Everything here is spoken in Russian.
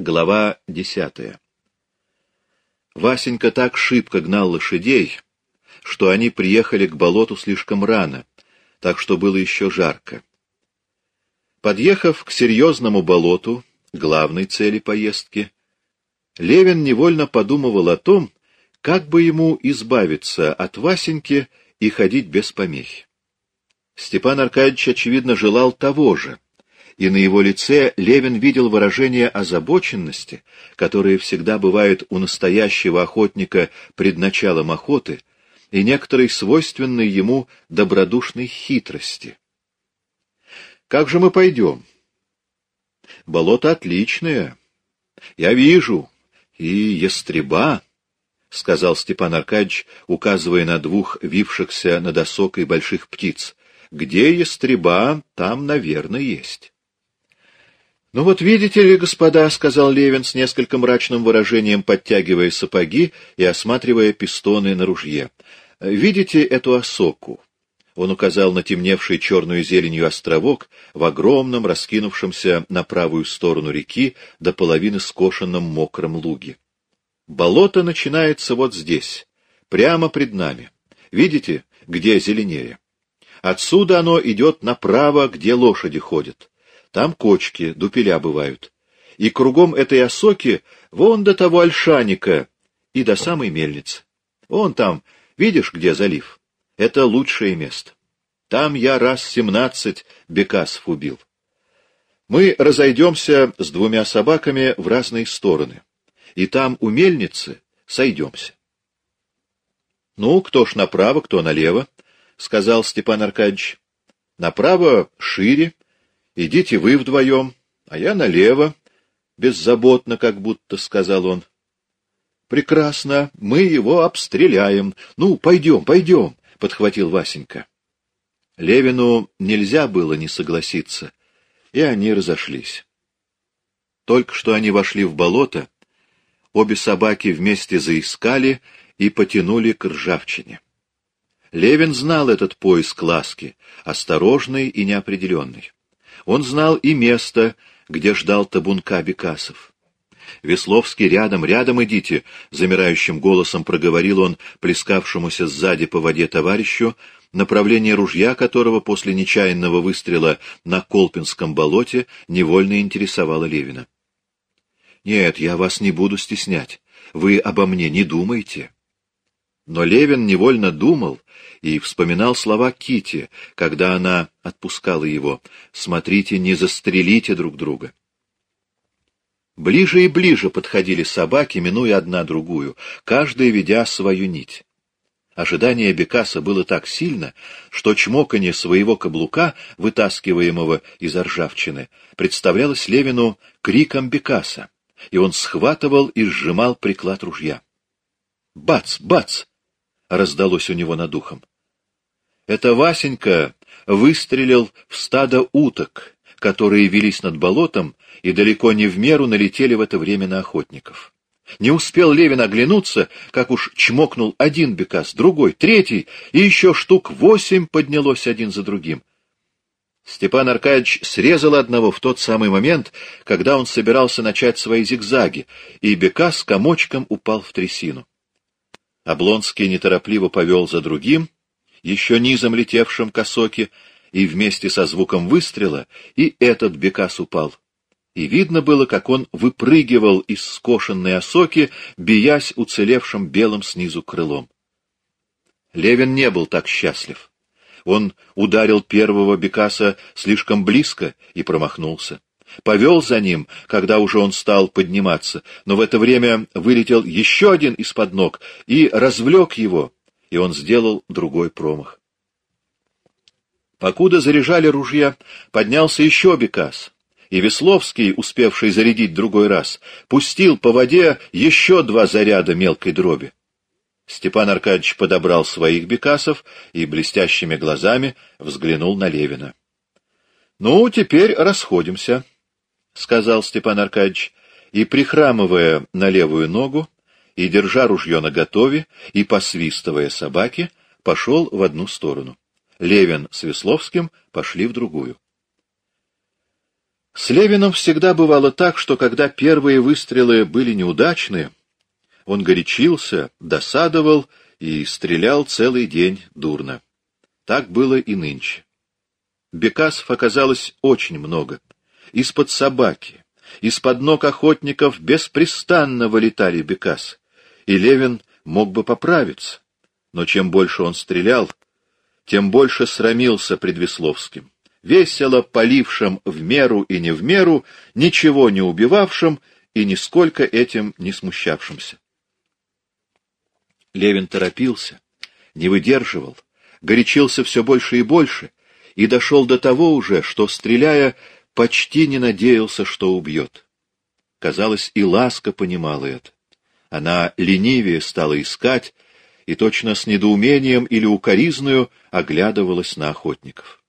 Глава десятая Васенька так шибко гнал лошадей, что они приехали к болоту слишком рано, так что было еще жарко. Подъехав к серьезному болоту, главной цели поездки, Левин невольно подумывал о том, как бы ему избавиться от Васеньки и ходить без помех. Степан Аркадьевич, очевидно, желал того же, и на его лице Левин видел выражение озабоченности, которое всегда бывает у настоящего охотника пред началом охоты, и некоторой свойственной ему добродушной хитрости. «Как же мы пойдем?» «Болото отличное. Я вижу. И ястреба», — сказал Степан Аркадьевич, указывая на двух вившихся над осокой больших птиц. «Где ястреба, там, наверное, есть». «Ну вот видите ли, господа», — сказал Левин с несколько мрачным выражением, подтягивая сапоги и осматривая пистоны на ружье. «Видите эту осоку?» Он указал на темневший черную зеленью островок в огромном, раскинувшемся на правую сторону реки до половины скошенном мокром луге. Болото начинается вот здесь, прямо пред нами. Видите, где зеленее? Отсюда оно идет направо, где лошади ходят. Там кочки, дупеля бывают. И кругом этой осоки вон до того ольшаника и до самой мельницы. Вон там, видишь, где залив? Это лучшее место. Там я раз семнадцать бекасов убил. Мы разойдемся с двумя собаками в разные стороны. И там у мельницы сойдемся. — Ну, кто ж направо, кто налево, — сказал Степан Аркадьевич. — Направо шире, Идите вы вдвоем, а я налево, — беззаботно как будто сказал он. — Прекрасно, мы его обстреляем. Ну, пойдем, пойдем, — подхватил Васенька. Левину нельзя было не согласиться, и они разошлись. Только что они вошли в болото, обе собаки вместе заискали и потянули к ржавчине. Левин знал этот поиск ласки, осторожный и неопределенный. Он знал и место, где ждал табунка бекасов. Весловский рядом, рядом идите, замирающим голосом проговорил он плескавшемуся сзади по воде товарищу, направление ружья которого после нечаянного выстрела на Колпинском болоте невольно интересовало Левина. Нет, я вас не буду стеснять. Вы обо мне не думайте. Но Левин невольно думал и вспоминал слова Кити, когда она отпускала его. «Смотрите, не застрелите друг друга». Ближе и ближе подходили собаки, минуя одна другую, каждая ведя свою нить. Ожидание Бекаса было так сильно, что чмоканье своего каблука, вытаскиваемого из ржавчины, представлялось Левину криком Бекаса, и он схватывал и сжимал приклад ружья. Бац! Бац! Раздалось у него над ухом. Это Васенька выстрелил в стадо уток, которые велись над болотом и далеко не в меру налетели в это время на охотников. Не успел Левин оглянуться, как уж чмокнул один бекас, другой, третий, и еще штук восемь поднялось один за другим. Степан Аркадьевич срезал одного в тот самый момент, когда он собирался начать свои зигзаги, и бекас комочком упал в трясину. Облонский неторопливо повел за другим, еще низом летевшим к осоке, и вместе со звуком выстрела и этот бекас упал. И видно было, как он выпрыгивал из скошенной осоки, биясь уцелевшим белым снизу крылом. Левин не был так счастлив. Он ударил первого бекаса слишком близко и промахнулся повел за ним, когда уже он стал подниматься, но в это время вылетел еще один из-под ног и развлек его, и он сделал другой промах. Покуда заряжали ружья, поднялся еще Бекас, и Весловский, успевший зарядить другой раз, пустил по воде еще два заряда мелкой дроби. Степан Аркадьевич подобрал своих бекасов и блестящими глазами взглянул на Левина. — Ну, теперь расходимся, — сказал Степан Аркадьевич, и, прихрамывая на левую ногу, и, держа ружье наготове, и, посвистывая собаки, пошел в одну сторону. Левин с Весловским пошли в другую. С Левиным всегда бывало так, что когда первые выстрелы были неудачны, он горячился, досадовал и стрелял целый день дурно. Так было и нынче. Бекасов оказалось очень много. Из-под собаки, из-под ног охотников беспрестанно вылетали бекасы, и Левин мог бы поправиться. Но чем больше он стрелял, тем больше срамился пред Весловским весело полившим в меру и не в меру, ничего не убивавшим и нисколько этим не смущавшимся. Левин торопился, не выдерживал, горячился все больше и больше, и дошел до того уже, что, стреляя, почти не надеялся, что убьет. Казалось, и Ласка понимала это. Она ленивее стала искать, и точно с недоумением или укоризною оглядывалась на охотников.